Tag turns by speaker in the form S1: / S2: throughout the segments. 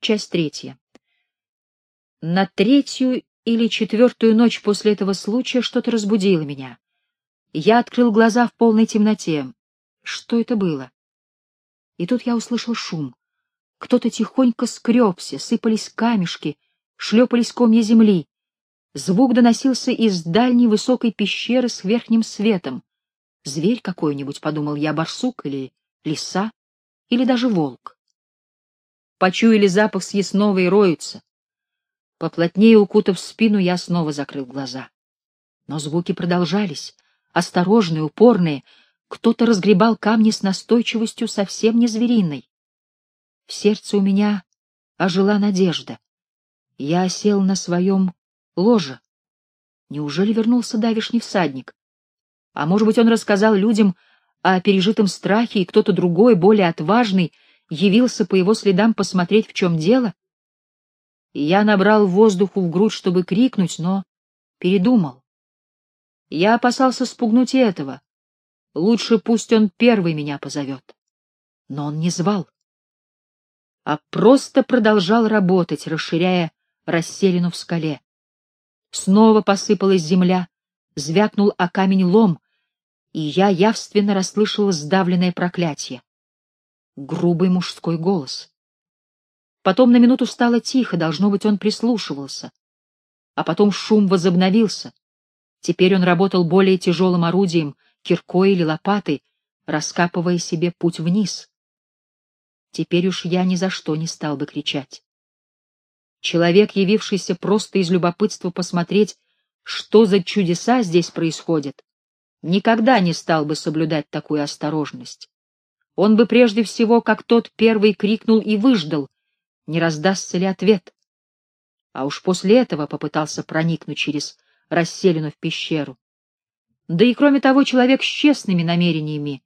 S1: Часть третья. На третью или четвертую ночь после этого случая что-то разбудило меня. Я открыл глаза в полной темноте. Что это было? И тут я услышал шум. Кто-то тихонько скребся, сыпались камешки, шлепались комья земли. Звук доносился из дальней высокой пещеры с верхним светом. Зверь какой-нибудь, — подумал я, — барсук или лиса, или даже волк. Почуяли запах съестного и роются. Поплотнее укутав спину, я снова закрыл глаза. Но звуки продолжались, осторожные, упорные. Кто-то разгребал камни с настойчивостью совсем не звериной. В сердце у меня ожила надежда. Я сел на своем ложе. Неужели вернулся давишний всадник? А может быть, он рассказал людям о пережитом страхе, и кто-то другой, более отважный, явился по его следам посмотреть, в чем дело? Я набрал воздуху в грудь, чтобы крикнуть, но передумал. Я опасался спугнуть и этого. Лучше пусть он первый меня позовет. Но он не звал, а просто продолжал работать, расширяя расселину в скале. Снова посыпалась земля, звякнул о камень лом, и я явственно расслышала сдавленное проклятие. Грубый мужской голос. Потом на минуту стало тихо, должно быть, он прислушивался. А потом шум возобновился. Теперь он работал более тяжелым орудием, киркой или лопатой, раскапывая себе путь вниз. Теперь уж я ни за что не стал бы кричать. Человек, явившийся просто из любопытства посмотреть, что за чудеса здесь происходят, никогда не стал бы соблюдать такую осторожность. Он бы прежде всего, как тот первый, крикнул и выждал, не раздастся ли ответ. А уж после этого попытался проникнуть через расселину в пещеру. Да и кроме того, человек с честными намерениями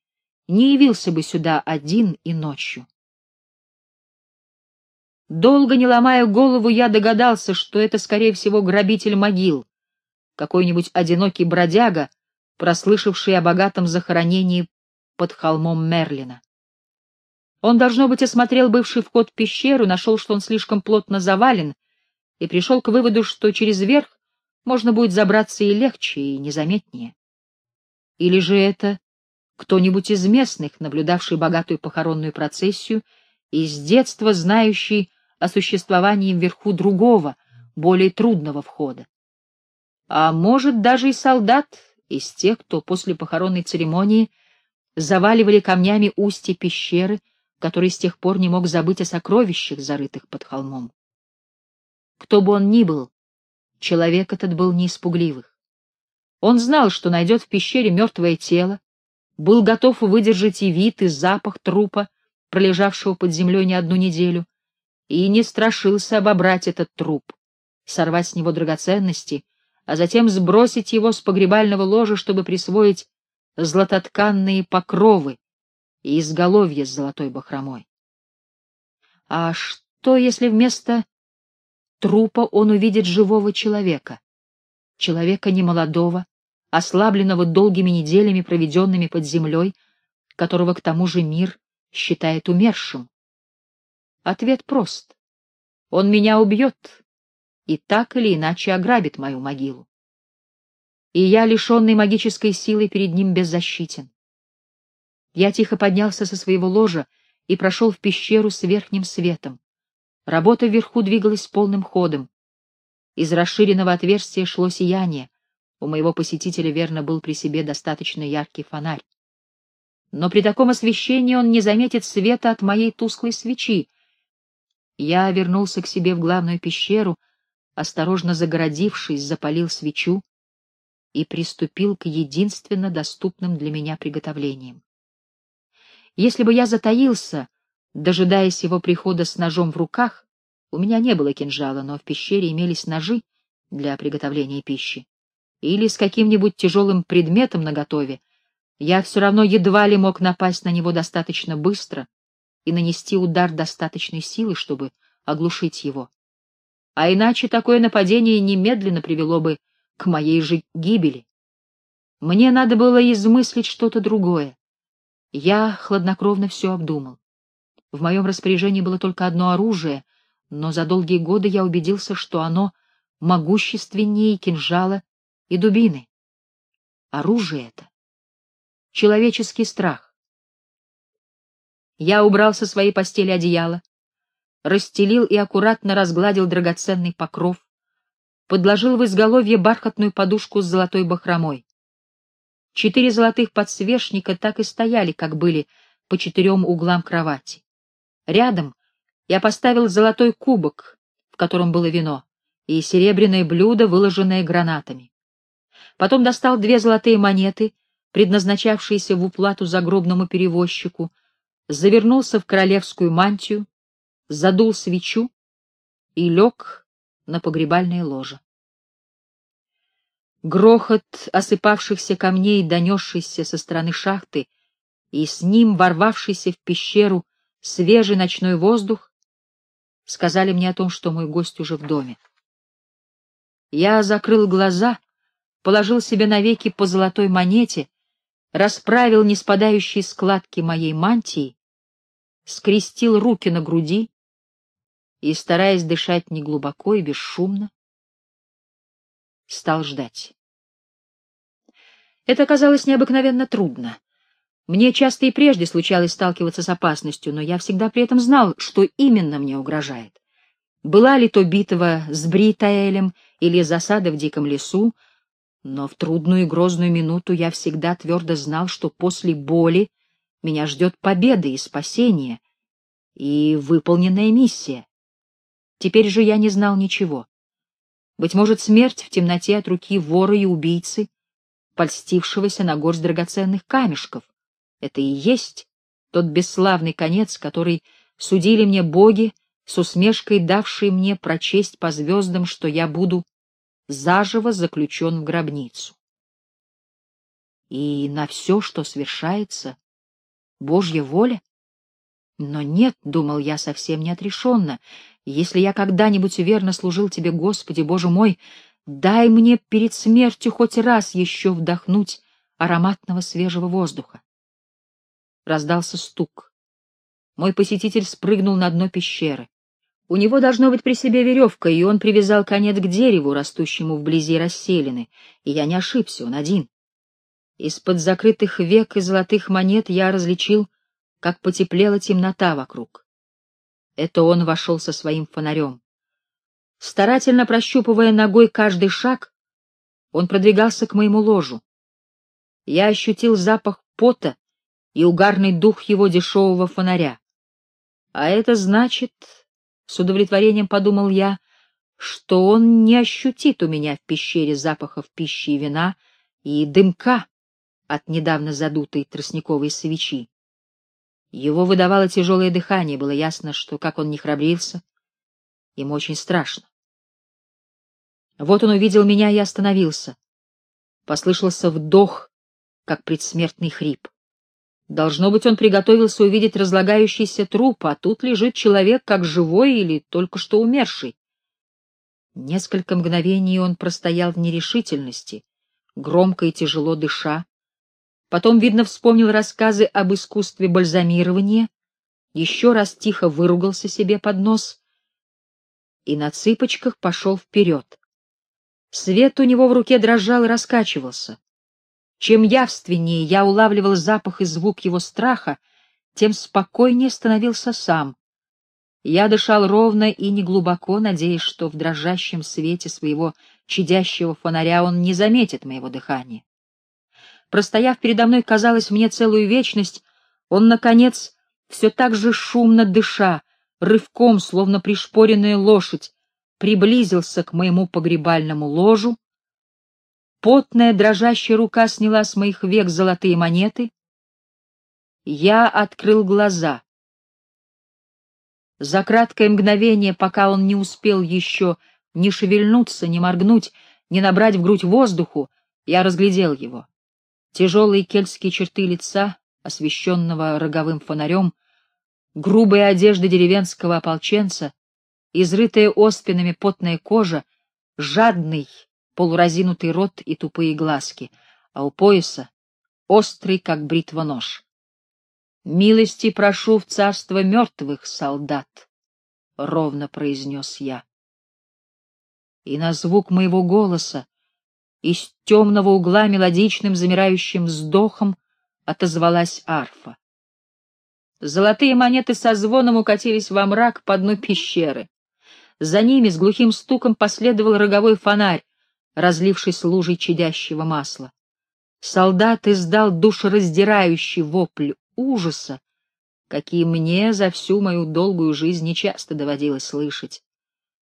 S1: не явился бы сюда один и ночью. Долго не ломая голову, я догадался, что это, скорее всего, грабитель могил, какой-нибудь одинокий бродяга, прослышавший о богатом захоронении под холмом Мерлина. Он, должно быть, осмотрел бывший вход в пещеру, нашел, что он слишком плотно завален, и пришел к выводу, что через верх можно будет забраться и легче, и незаметнее. Или же это кто-нибудь из местных, наблюдавший богатую похоронную процессию и с детства знающий о существовании вверху другого, более трудного входа. А может, даже и солдат из тех, кто после похоронной церемонии заваливали камнями устья пещеры, который с тех пор не мог забыть о сокровищах, зарытых под холмом. Кто бы он ни был, человек этот был не испугливых. Он знал, что найдет в пещере мертвое тело, был готов выдержать и вид, и запах трупа, пролежавшего под землей не одну неделю, и не страшился обобрать этот труп, сорвать с него драгоценности, а затем сбросить его с погребального ложа, чтобы присвоить златотканные покровы и изголовье с золотой бахромой. А что, если вместо трупа он увидит живого человека? Человека немолодого, ослабленного долгими неделями, проведенными под землей, которого к тому же мир считает умершим. Ответ прост. Он меня убьет и так или иначе ограбит мою могилу. И я, лишенный магической силы, перед ним беззащитен. Я тихо поднялся со своего ложа и прошел в пещеру с верхним светом. Работа вверху двигалась полным ходом. Из расширенного отверстия шло сияние. У моего посетителя, верно, был при себе достаточно яркий фонарь. Но при таком освещении он не заметит света от моей тусклой свечи, я вернулся к себе в главную пещеру, осторожно загородившись, запалил свечу и приступил к единственно доступным для меня приготовлениям. Если бы я затаился, дожидаясь его прихода с ножом в руках, у меня не было кинжала, но в пещере имелись ножи для приготовления пищи, или с каким-нибудь тяжелым предметом наготове, я все равно едва ли мог напасть на него достаточно быстро, и нанести удар достаточной силы, чтобы оглушить его. А иначе такое нападение немедленно привело бы к моей же гибели. Мне надо было измыслить что-то другое. Я хладнокровно все обдумал. В моем распоряжении было только одно оружие, но за долгие годы я убедился, что оно могущественнее кинжала и дубины. Оружие это — человеческий страх. Я убрал со своей постели одеяло, расстелил и аккуратно разгладил драгоценный покров, подложил в изголовье бархатную подушку с золотой бахромой. Четыре золотых подсвечника так и стояли, как были, по четырем углам кровати. Рядом я поставил золотой кубок, в котором было вино, и серебряное блюдо, выложенное гранатами. Потом достал две золотые монеты, предназначавшиеся в уплату загробному перевозчику, завернулся в королевскую мантию, задул свечу и лег на погребальное ложе. Грохот осыпавшихся камней, донесшийся со стороны шахты, и с ним ворвавшийся в пещеру свежий ночной воздух, сказали мне о том, что мой гость уже в доме. Я закрыл глаза, положил себе навеки по золотой монете, расправил неспадающие складки моей мантии, скрестил руки на груди и, стараясь дышать неглубоко и бесшумно, стал ждать. Это оказалось необыкновенно трудно. Мне часто и прежде случалось сталкиваться с опасностью, но я всегда при этом знал, что именно мне угрожает. Была ли то битва с Бритаэлем или засада в диком лесу, но в трудную и грозную минуту я всегда твердо знал, что после боли меня ждет победа и спасение, и выполненная миссия. Теперь же я не знал ничего. Быть может, смерть в темноте от руки вора и убийцы, польстившегося на горсть драгоценных камешков, это и есть тот бесславный конец, который судили мне боги, с усмешкой давшие мне прочесть по звездам, что я буду заживо заключен в гробницу. И на все, что свершается, Божья воля? Но нет, — думал я совсем неотрешенно, — если я когда-нибудь верно служил тебе, Господи, Боже мой, дай мне перед смертью хоть раз еще вдохнуть ароматного свежего воздуха раздался стук. Мой посетитель спрыгнул на дно пещеры. У него должно быть при себе веревка, и он привязал конец к дереву, растущему вблизи расселины, и я не ошибся, он один. Из-под закрытых век и золотых монет я различил, как потеплела темнота вокруг. Это он вошел со своим фонарем. Старательно прощупывая ногой каждый шаг, он продвигался к моему ложу. Я ощутил запах пота и угарный дух его дешевого фонаря. А это значит, с удовлетворением подумал я, что он не ощутит у меня в пещере запахов пищи и вина и дымка от недавно задутой тростниковой свечи. Его выдавало тяжелое дыхание, было ясно, что, как он не храбрился, ему очень страшно. Вот он увидел меня и остановился. Послышался вдох, как предсмертный хрип. Должно быть, он приготовился увидеть разлагающийся труп, а тут лежит человек как живой или только что умерший. Несколько мгновений он простоял в нерешительности, громко и тяжело дыша. Потом, видно, вспомнил рассказы об искусстве бальзамирования, еще раз тихо выругался себе под нос и на цыпочках пошел вперед. Свет у него в руке дрожал и раскачивался. Чем явственнее я улавливал запах и звук его страха, тем спокойнее становился сам. Я дышал ровно и неглубоко, надеясь, что в дрожащем свете своего чадящего фонаря он не заметит моего дыхания. Простояв передо мной, казалось мне целую вечность, он, наконец, все так же шумно дыша, рывком, словно пришпоренная лошадь, приблизился к моему погребальному ложу, Потная дрожащая рука сняла с моих век золотые монеты. Я открыл глаза. За краткое мгновение, пока он не успел еще ни шевельнуться, ни моргнуть, ни набрать в грудь воздуху, я разглядел его. Тяжелые кельтские черты лица, освещенного роговым фонарем, грубая одежда деревенского ополченца, изрытая оспинами потная кожа, жадный, полуразинутый рот и тупые глазки, а у пояса острый, как бритва нож. «Милости прошу в царство мертвых, солдат!» ровно произнес я. И на звук моего голоса из темного угла мелодичным замирающим вздохом отозвалась арфа. Золотые монеты со звоном укатились во мрак по дну пещеры. За ними с глухим стуком последовал роговой фонарь, разлившись лужей чадящего масла. Солдат издал душераздирающий вопль ужаса, какие мне за всю мою долгую жизнь нечасто доводилось слышать.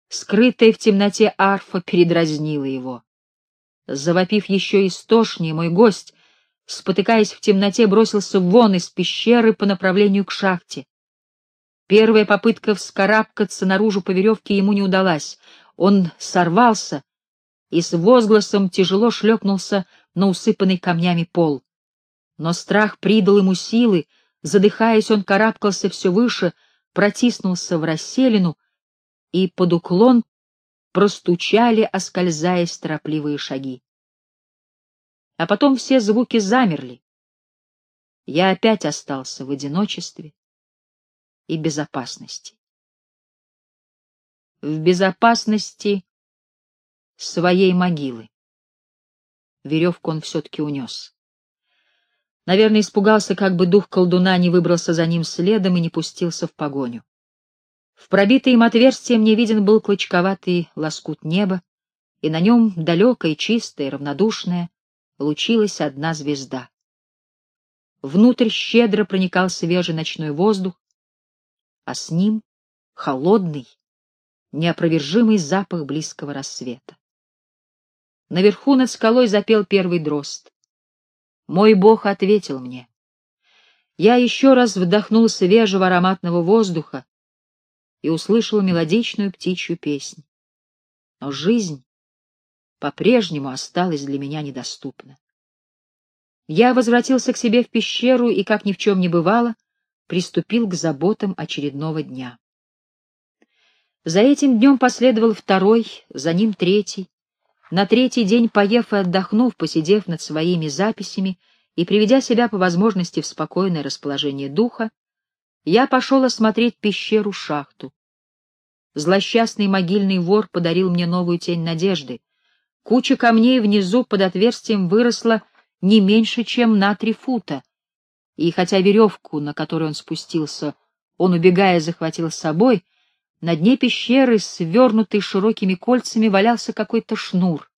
S1: Скрытая в темноте арфа передразнила его. Завопив еще истошнее, мой гость, спотыкаясь в темноте, бросился вон из пещеры по направлению к шахте. Первая попытка вскарабкаться наружу по веревке ему не удалась. Он сорвался и с возгласом тяжело шлепнулся на усыпанный камнями пол. Но страх придал ему силы, задыхаясь, он карабкался все выше, протиснулся в расселину, и под уклон простучали, оскользаясь торопливые шаги. А потом все звуки замерли. Я опять остался в одиночестве и безопасности. В безопасности своей могилы. Веревку он все-таки унес. Наверное, испугался, как бы дух колдуна не выбрался за ним следом и не пустился в погоню. В пробитое им отверстие мне виден был клочковатый лоскут неба, и на нем, далекая, чистая, равнодушная, лучилась одна звезда. Внутрь щедро проникал свежий ночной воздух, а с ним холодный, неопровержимый запах близкого рассвета. Наверху над скалой запел первый дрозд. Мой бог ответил мне. Я еще раз вдохнул свежего ароматного воздуха, и услышал мелодичную птичью песнь. Но жизнь по-прежнему осталась для меня недоступна. Я возвратился к себе в пещеру и, как ни в чем не бывало, приступил к заботам очередного дня. За этим днем последовал второй, за ним третий. На третий день, поев и отдохнув, посидев над своими записями и приведя себя по возможности в спокойное расположение духа, я пошел осмотреть пещеру-шахту. Злосчастный могильный вор подарил мне новую тень надежды. Куча камней внизу под отверстием выросла не меньше, чем на три фута. И хотя веревку, на которую он спустился, он, убегая, захватил с собой, на дне пещеры, свернутый широкими кольцами, валялся какой-то шнур.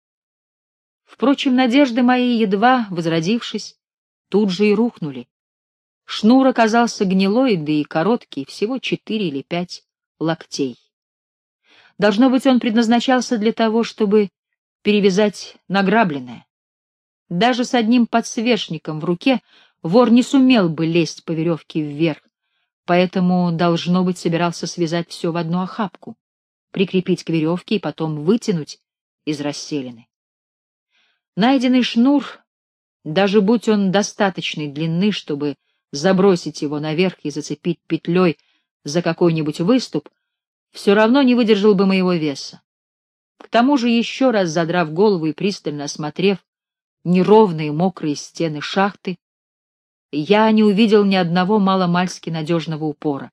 S1: Впрочем, надежды мои, едва возродившись, тут же и рухнули. Шнур оказался гнилой, да и короткий, всего четыре или пять локтей. Должно быть, он предназначался для того, чтобы перевязать награбленное. Даже с одним подсвечником в руке вор не сумел бы лезть по веревке вверх, поэтому, должно быть, собирался связать все в одну охапку, прикрепить к веревке и потом вытянуть из расселины. Найденный шнур, даже будь он достаточной длины, чтобы забросить его наверх и зацепить петлей за какой-нибудь выступ, все равно не выдержал бы моего веса. К тому же, еще раз задрав голову и пристально осмотрев неровные мокрые стены шахты, я не увидел ни одного маломальски надежного упора.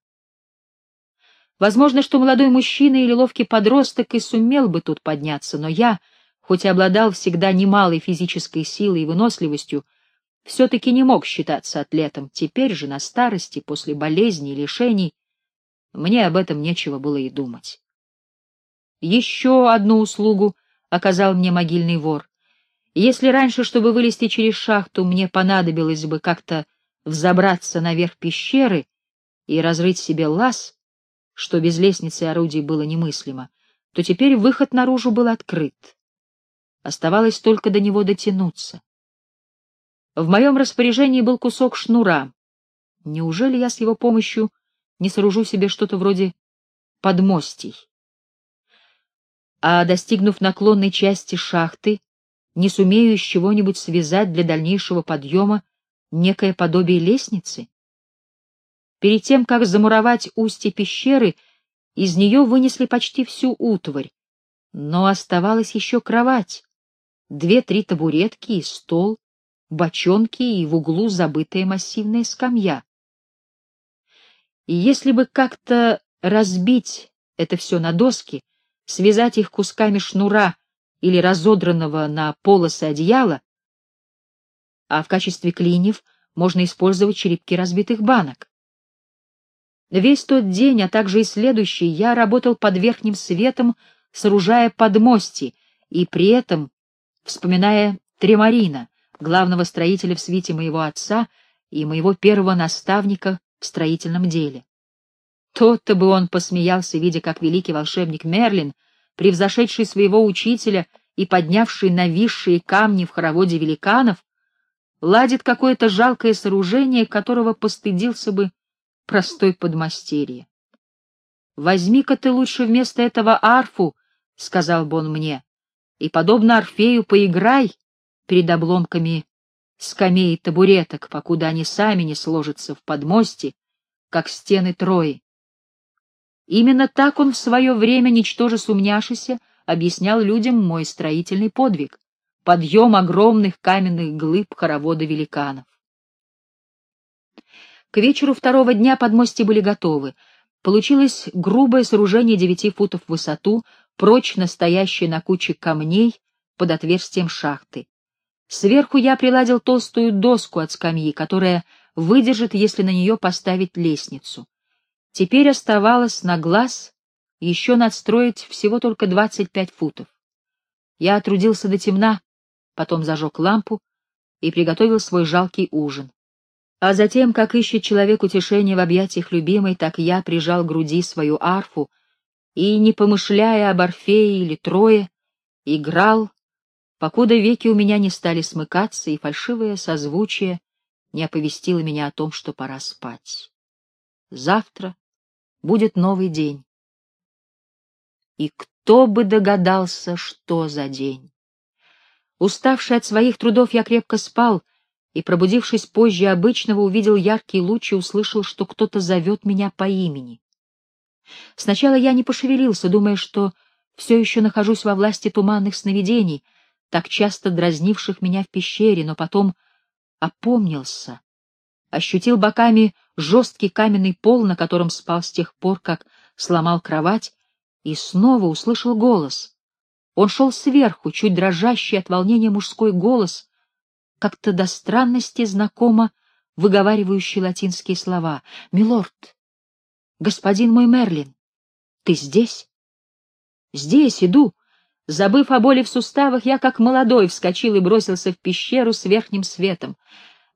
S1: Возможно, что молодой мужчина или ловкий подросток и сумел бы тут подняться, но я, хоть и обладал всегда немалой физической силой и выносливостью, все-таки не мог считаться атлетом. Теперь же, на старости, после болезней и лишений, мне об этом нечего было и думать. Еще одну услугу оказал мне могильный вор. Если раньше, чтобы вылезти через шахту, мне понадобилось бы как-то взобраться наверх пещеры и разрыть себе лаз, что без лестницы и орудий было немыслимо, то теперь выход наружу был открыт. Оставалось только до него дотянуться. В моем распоряжении был кусок шнура. Неужели я с его помощью не сооружу себе что-то вроде подмостий? А достигнув наклонной части шахты, не сумею из чего-нибудь связать для дальнейшего подъема некое подобие лестницы? Перед тем, как замуровать устье пещеры, из нее вынесли почти всю утварь, но оставалась еще кровать, две-три табуретки и стол, бочонки и в углу забытая массивная скамья. И если бы как-то разбить это все на доски, связать их кусками шнура или разодранного на полосы одеяла, а в качестве клиньев можно использовать черепки разбитых банок. Весь тот день, а также и следующий, я работал под верхним светом, сооружая подмости, и при этом, вспоминая Тремарина, главного строителя в свите моего отца и моего первого наставника в строительном деле. Тот-то бы он посмеялся, видя, как великий волшебник Мерлин, превзошедший своего учителя и поднявший нависшие камни в хороводе великанов, ладит какое-то жалкое сооружение, которого постыдился бы простой подмастерье. «Возьми-ка ты лучше вместо этого арфу», — сказал бы он мне, — «и, подобно Орфею, поиграй перед обломками скамей и табуреток, покуда они сами не сложатся в подмости, как стены Трои». Именно так он в свое время, ничтоже сумняшися, объяснял людям мой строительный подвиг — подъем огромных каменных глыб хоровода великанов. К вечеру второго дня подмости были готовы. Получилось грубое сооружение девяти футов в высоту, прочно стоящее на куче камней под отверстием шахты. Сверху я приладил толстую доску от скамьи, которая выдержит, если на нее поставить лестницу. Теперь оставалось на глаз еще надстроить всего только 25 футов. Я трудился до темна, потом зажег лампу и приготовил свой жалкий ужин. А затем, как ищет человек утешение в объятиях любимой, так я прижал к груди свою арфу и, не помышляя об Орфее или Трое, играл, покуда веки у меня не стали смыкаться, и фальшивое созвучие не оповестило меня о том, что пора спать. Завтра будет новый день. И кто бы догадался, что за день? Уставший от своих трудов, я крепко спал — и, пробудившись позже обычного, увидел яркий луч и услышал, что кто-то зовет меня по имени. Сначала я не пошевелился, думая, что все еще нахожусь во власти туманных сновидений, так часто дразнивших меня в пещере, но потом опомнился, ощутил боками жесткий каменный пол, на котором спал с тех пор, как сломал кровать, и снова услышал голос. Он шел сверху, чуть дрожащий от волнения мужской голос, как-то до странности знакомо выговаривающий латинские слова. «Милорд! Господин мой Мерлин! Ты здесь?» «Здесь, иду!» Забыв о боли в суставах, я, как молодой, вскочил и бросился в пещеру с верхним светом.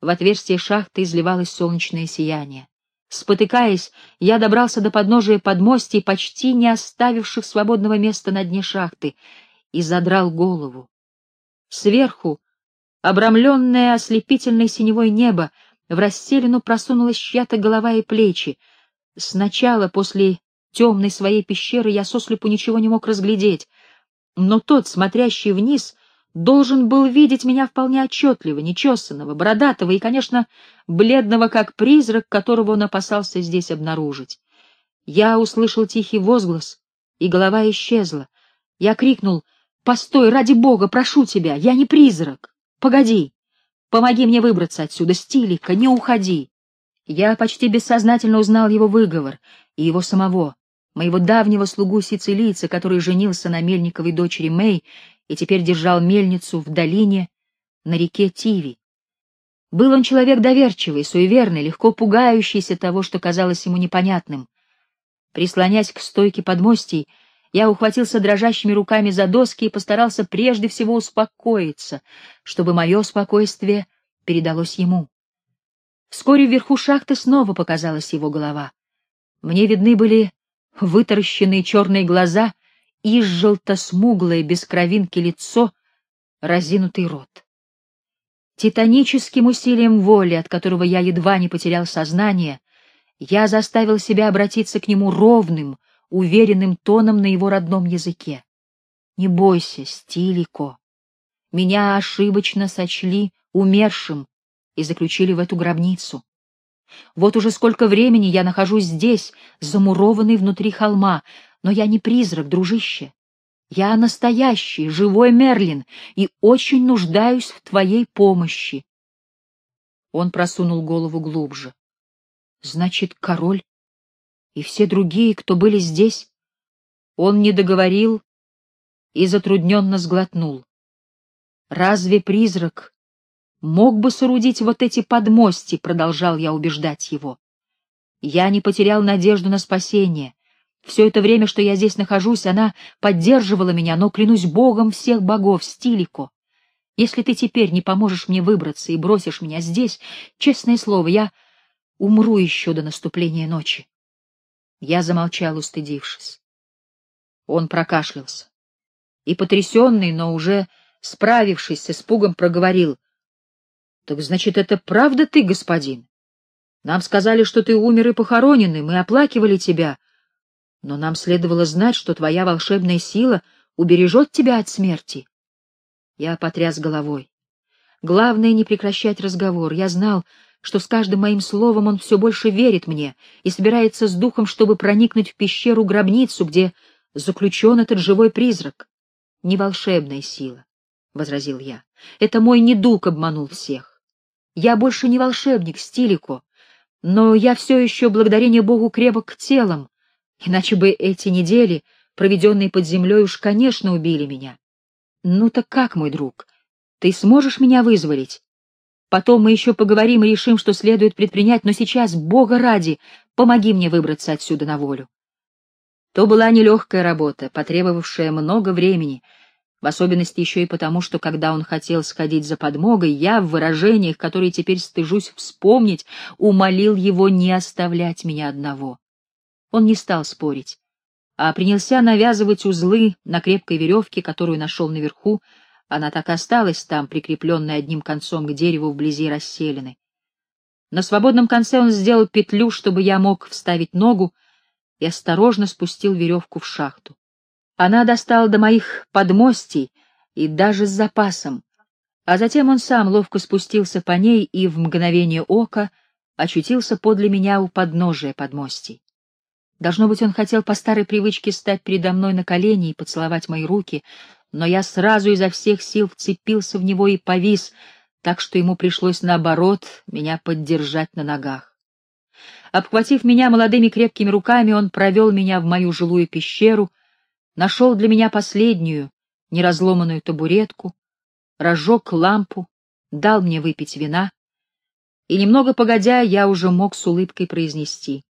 S1: В отверстие шахты изливалось солнечное сияние. Спотыкаясь, я добрался до подножия подмостий, почти не оставивших свободного места на дне шахты, и задрал голову. Сверху Обрамленное ослепительной синевой небо, в расселину просунулась чья-то голова и плечи. Сначала, после темной своей пещеры, я сослепу ничего не мог разглядеть, но тот, смотрящий вниз, должен был видеть меня вполне отчетливо, нечесанного, бородатого и, конечно, бледного, как призрак, которого он опасался здесь обнаружить. Я услышал тихий возглас, и голова исчезла. Я крикнул «Постой, ради бога, прошу тебя, я не призрак!» Погоди! Помоги мне выбраться отсюда, Стилика, не уходи!» Я почти бессознательно узнал его выговор и его самого, моего давнего слугу сицилийца, который женился на Мельниковой дочери Мэй и теперь держал мельницу в долине на реке Тиви. Был он человек доверчивый, суеверный, легко пугающийся того, что казалось ему непонятным. Прислонясь к стойке подмостий, я ухватился дрожащими руками за доски и постарался прежде всего успокоиться, чтобы мое спокойствие передалось ему. Вскоре вверху шахты снова показалась его голова. Мне видны были вытаращенные черные глаза и желто-смуглое без кровинки лицо, разинутый рот. Титаническим усилием воли, от которого я едва не потерял сознание, я заставил себя обратиться к нему ровным, уверенным тоном на его родном языке. «Не бойся, Стилико. Меня ошибочно сочли умершим и заключили в эту гробницу. Вот уже сколько времени я нахожусь здесь, замурованный внутри холма, но я не призрак, дружище. Я настоящий, живой Мерлин, и очень нуждаюсь в твоей помощи. Он просунул голову глубже. Значит, король и все другие, кто были здесь, Он не договорил и затрудненно сглотнул. Разве призрак мог бы соорудить вот эти подмости, продолжал я убеждать его. Я не потерял надежду на спасение. Все это время, что я здесь нахожусь, она поддерживала меня, но, клянусь богом всех богов, Стилико, если ты теперь не поможешь мне выбраться и бросишь меня здесь, честное слово, я умру еще до наступления ночи. Я замолчал, устыдившись. Он прокашлялся и, потрясенный, но уже справившись с испугом, проговорил. — Так значит, это правда ты, господин? Нам сказали, что ты умер и похоронен, и мы оплакивали тебя. Но нам следовало знать, что твоя волшебная сила убережет тебя от смерти. Я потряс головой. Главное — не прекращать разговор. Я знал, что с каждым моим словом он все больше верит мне и собирается с духом, чтобы проникнуть в пещеру-гробницу, где заключен этот живой призрак. Не волшебная сила, — возразил я. Это мой недуг обманул всех. Я больше не волшебник, Стилико, но я все еще, благодарение Богу, крепок телом, иначе бы эти недели, проведенные под землей, уж, конечно, убили меня. Ну так как, мой друг, ты сможешь меня вызволить? Потом мы еще поговорим и решим, что следует предпринять, но сейчас, Бога ради, помоги мне выбраться отсюда на волю. То была нелегкая работа, потребовавшая много времени — в особенности еще и потому, что когда он хотел сходить за подмогой, я в выражениях, которые теперь стыжусь вспомнить, умолил его не оставлять меня одного. Он не стал спорить, а принялся навязывать узлы на крепкой веревке, которую нашел наверху, она так и осталась там, прикрепленная одним концом к дереву вблизи расселены. На свободном конце он сделал петлю, чтобы я мог вставить ногу, и осторожно спустил веревку в шахту. Она достала до моих подмостий и даже с запасом, а затем он сам ловко спустился по ней и в мгновение ока очутился подле меня у подножия подмостий. Должно быть, он хотел по старой привычке стать передо мной на колени и поцеловать мои руки, но я сразу изо всех сил вцепился в него и повис, так что ему пришлось, наоборот, меня поддержать на ногах. Обхватив меня молодыми крепкими руками, он провел меня в мою жилую пещеру, нашел для меня последнюю, неразломанную табуретку, разжег лампу, дал мне выпить вина, и немного погодя я уже мог с улыбкой произнести.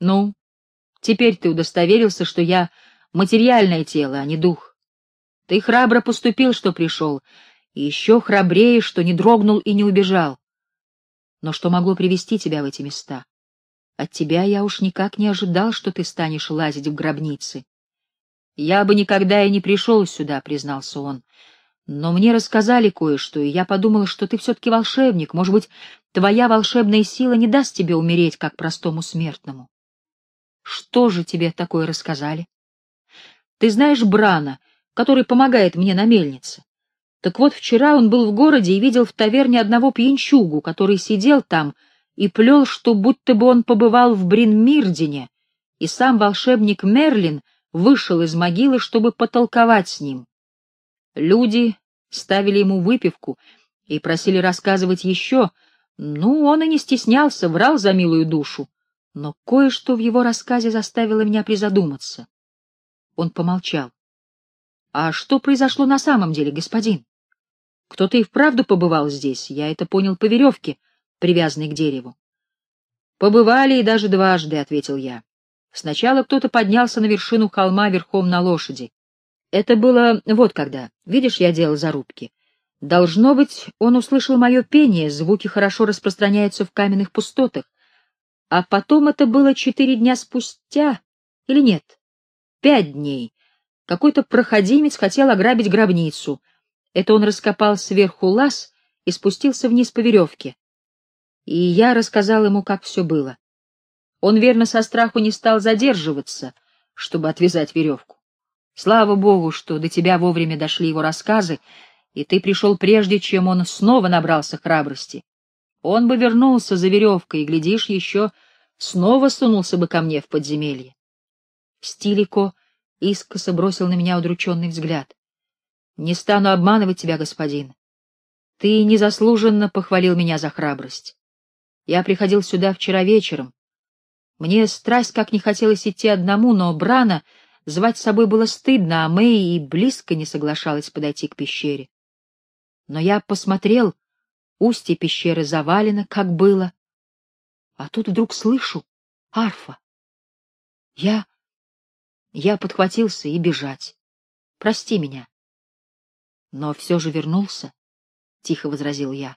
S1: «Ну, теперь ты удостоверился, что я материальное тело, а не дух. Ты храбро поступил, что пришел, и еще храбрее, что не дрогнул и не убежал. Но что могло привести тебя в эти места? От тебя я уж никак не ожидал, что ты станешь лазить в гробницы. «Я бы никогда и не пришел сюда», — признался он. «Но мне рассказали кое-что, и я подумал, что ты все-таки волшебник. Может быть, твоя волшебная сила не даст тебе умереть, как простому смертному». «Что же тебе такое рассказали?» «Ты знаешь Брана, который помогает мне на мельнице. Так вот, вчера он был в городе и видел в таверне одного пьянчугу, который сидел там и плел, что будто бы он побывал в Бринмирдине, и сам волшебник Мерлин — вышел из могилы, чтобы потолковать с ним. Люди ставили ему выпивку и просили рассказывать еще, ну, он и не стеснялся, врал за милую душу, но кое-что в его рассказе заставило меня призадуматься. Он помолчал. — А что произошло на самом деле, господин? Кто-то и вправду побывал здесь, я это понял по веревке, привязанной к дереву. — Побывали и даже дважды, — ответил я. Сначала кто-то поднялся на вершину холма верхом на лошади. Это было вот когда. Видишь, я делал зарубки. Должно быть, он услышал мое пение, звуки хорошо распространяются в каменных пустотах. А потом это было четыре дня спустя, или нет? Пять дней. Какой-то проходимец хотел ограбить гробницу. Это он раскопал сверху лаз и спустился вниз по веревке. И я рассказал ему, как все было. Он верно со страху не стал задерживаться, чтобы отвязать веревку. Слава богу, что до тебя вовремя дошли его рассказы, и ты пришел прежде, чем он снова набрался храбрости. Он бы вернулся за веревкой, и, глядишь, еще снова сунулся бы ко мне в подземелье. Стилико искоса бросил на меня удрученный взгляд. — Не стану обманывать тебя, господин. Ты незаслуженно похвалил меня за храбрость. Я приходил сюда вчера вечером, мне страсть как не хотелось идти одному, но Брана Звать с собой было стыдно, а Мэй и близко не соглашалась подойти к пещере. Но я посмотрел, устье пещеры завалено, как было. А тут вдруг слышу — арфа. Я... Я подхватился и бежать. Прости меня. Но все же вернулся, — тихо возразил я.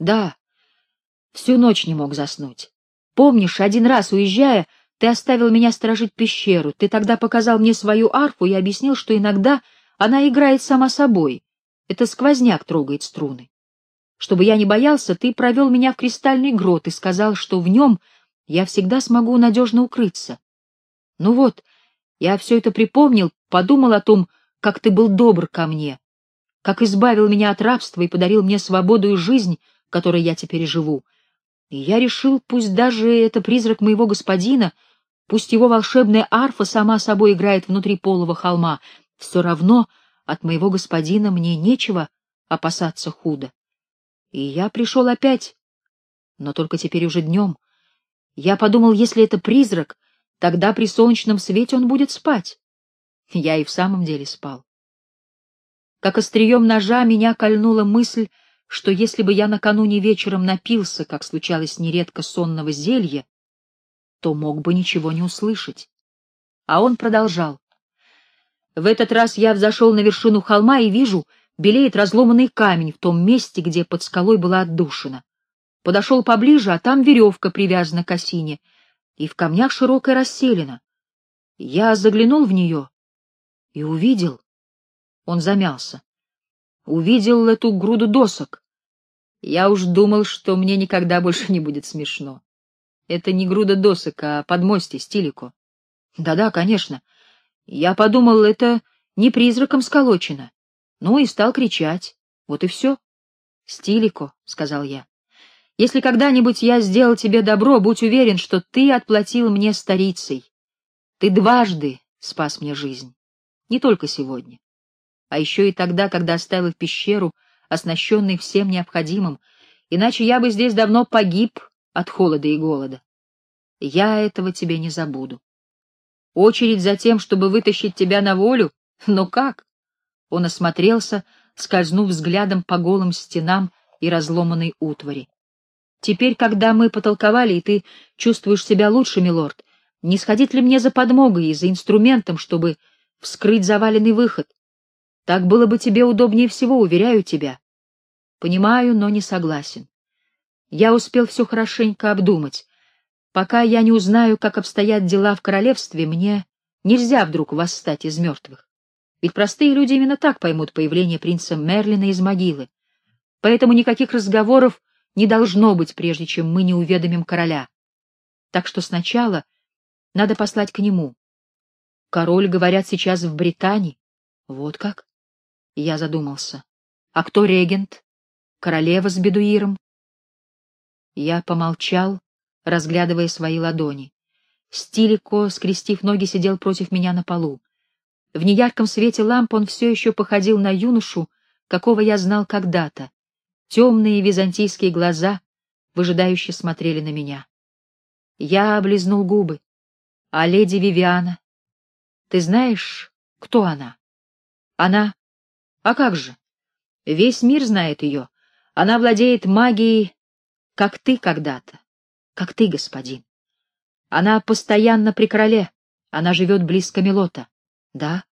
S1: Да, всю ночь не мог заснуть. Помнишь, один раз, уезжая, ты оставил меня сторожить пещеру. Ты тогда показал мне свою арфу и объяснил, что иногда она играет сама собой. Это сквозняк трогает струны. Чтобы я не боялся, ты провел меня в кристальный грот и сказал, что в нем я всегда смогу надежно укрыться. Ну вот, я все это припомнил, подумал о том, как ты был добр ко мне, как избавил меня от рабства и подарил мне свободу и жизнь, которой я теперь живу. И я решил, пусть даже это призрак моего господина — Пусть его волшебная арфа сама собой играет внутри полого холма, все равно от моего господина мне нечего опасаться худо. И я пришел опять, но только теперь уже днем. Я подумал, если это призрак, тогда при солнечном свете он будет спать. Я и в самом деле спал. Как острием ножа меня кольнула мысль, что если бы я накануне вечером напился, как случалось нередко сонного зелья, то мог бы ничего не услышать. А он продолжал. В этот раз я взошел на вершину холма и вижу, белеет разломанный камень в том месте, где под скалой была отдушина. Подошел поближе, а там веревка привязана к осине, и в камнях широкая расселена. Я заглянул в нее и увидел... Он замялся. Увидел эту груду досок. Я уж думал, что мне никогда больше не будет смешно. Это не груда досок, а подмостье, стилико. Да-да, конечно. Я подумал, это не призраком сколочено. Ну и стал кричать. Вот и все. Стилико, — сказал я. Если когда-нибудь я сделал тебе добро, будь уверен, что ты отплатил мне старицей. Ты дважды спас мне жизнь. Не только сегодня. А еще и тогда, когда оставил пещеру, оснащенный всем необходимым, иначе я бы здесь давно погиб от холода и голода. Я этого тебе не забуду. Очередь за тем, чтобы вытащить тебя на волю? Но как? Он осмотрелся, скользнув взглядом по голым стенам и разломанной утвари. Теперь, когда мы потолковали, и ты чувствуешь себя лучше, милорд, не сходить ли мне за подмогой и за инструментом, чтобы вскрыть заваленный выход? Так было бы тебе удобнее всего, уверяю тебя. Понимаю, но не согласен. Я успел все хорошенько обдумать. Пока я не узнаю, как обстоят дела в королевстве, мне нельзя вдруг восстать из мертвых. Ведь простые люди именно так поймут появление принца Мерлина из могилы. Поэтому никаких разговоров не должно быть, прежде чем мы не уведомим короля. Так что сначала надо послать к нему. Король, говорят, сейчас в Британии. Вот как? Я задумался. А кто регент? Королева с бедуиром? Я помолчал, разглядывая свои ладони. Стилико, скрестив ноги, сидел против меня на полу. В неярком свете ламп он все еще походил на юношу, какого я знал когда-то. Темные византийские глаза выжидающе смотрели на меня. Я облизнул губы. А леди Вивиана? Ты знаешь, кто она? Она... А как же? Весь мир знает ее. Она владеет магией как ты когда-то, как ты, господин. Она постоянно при короле, она живет близко Мелота. Да?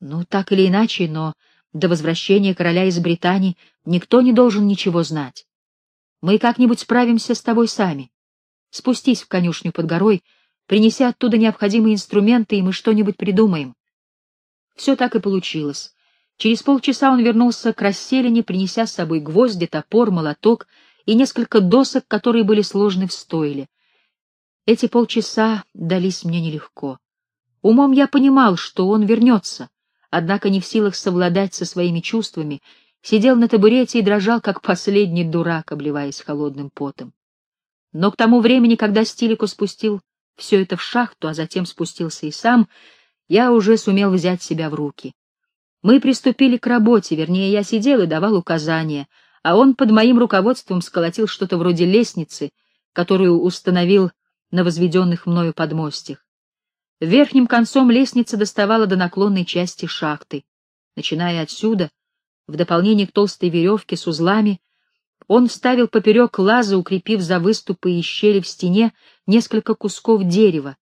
S1: Ну, так или иначе, но до возвращения короля из Британии никто не должен ничего знать. Мы как-нибудь справимся с тобой сами. Спустись в конюшню под горой, принеси оттуда необходимые инструменты, и мы что-нибудь придумаем. Все так и получилось. Через полчаса он вернулся к расселине, принеся с собой гвозди, топор, молоток и несколько досок, которые были сложены в стойле. Эти полчаса дались мне нелегко. Умом я понимал, что он вернется, однако не в силах совладать со своими чувствами, сидел на табурете и дрожал, как последний дурак, обливаясь холодным потом. Но к тому времени, когда Стилику спустил все это в шахту, а затем спустился и сам, я уже сумел взять себя в руки. Мы приступили к работе, вернее, я сидел и давал указания — а он под моим руководством сколотил что-то вроде лестницы, которую установил на возведенных мною подмостях. Верхним концом лестница доставала до наклонной части шахты. Начиная отсюда, в дополнение к толстой веревке с узлами, он вставил поперек лаза, укрепив за выступы и щели в стене несколько кусков дерева.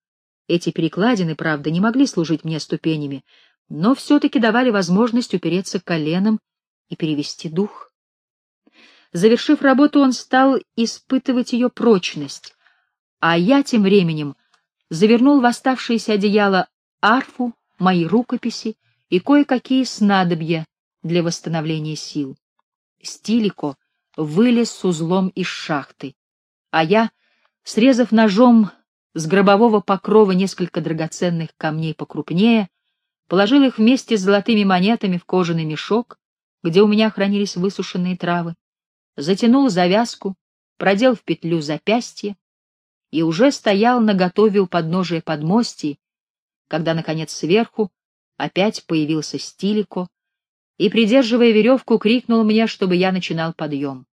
S1: Эти перекладины, правда, не могли служить мне ступенями, но все-таки давали возможность упереться коленом и перевести дух. Завершив работу, он стал испытывать ее прочность, а я тем временем завернул в оставшееся одеяло арфу, мои рукописи и кое-какие снадобья для восстановления сил. Стилико вылез с узлом из шахты, а я, срезав ножом с гробового покрова несколько драгоценных камней покрупнее, положил их вместе с золотыми монетами в кожаный мешок, где у меня хранились высушенные травы, затянул завязку, продел в петлю запястье и уже стоял наготове у подножия подмостий, когда, наконец, сверху опять появился Стилико и, придерживая веревку, крикнул мне, чтобы я начинал подъем.